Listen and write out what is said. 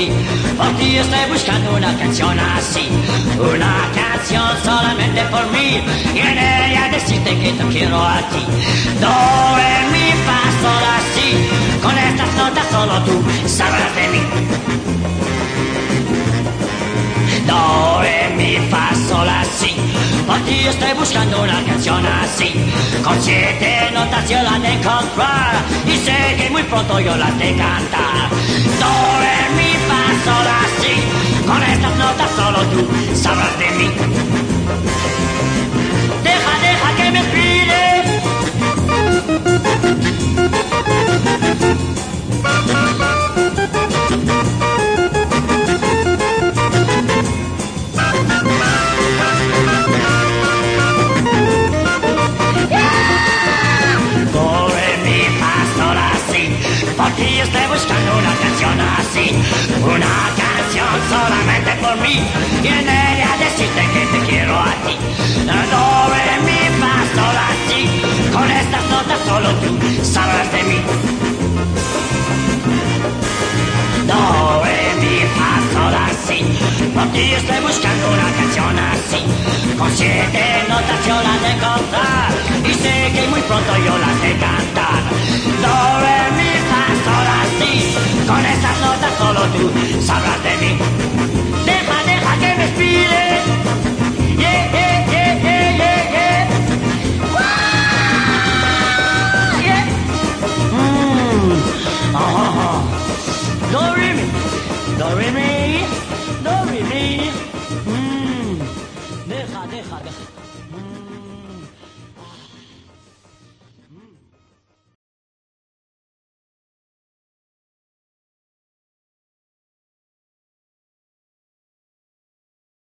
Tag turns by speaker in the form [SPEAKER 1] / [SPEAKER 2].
[SPEAKER 1] así. Por ti estoy buscando una canción así. Una canción solamente por mí. Y en ella decirte que te quiero a ti. Do, re, mi, fa, sol, así. Con estas notas solo tú sabrás de mí. Do, re, mi, fa, sol, así. Por ti estoy buscando una canción así. Con siete notas yo la de encontrar. Y sé que muy pronto yo la de cantar. Do, re, mi, fa, sol, así. Con estas notas solo tú sabrás de mí. Deja, deja que me inspire. Corre mi pastor así, por ti estoy buscando una canción una canción solamente por mí, y en ella decirte que te quiero a ti. Do, re, mi, fa, sol, con estas notas solo tú sabrás de mí. Do, re, mi, fa, sol, así, por ti estoy buscando una canción así, con siete notas yo la de encontrar, y sé que muy pronto yo la de cantar. Do, solo tú read de mí. Deja, deja que me. Don't read me. do mm. Deja, deja, deja. Mm.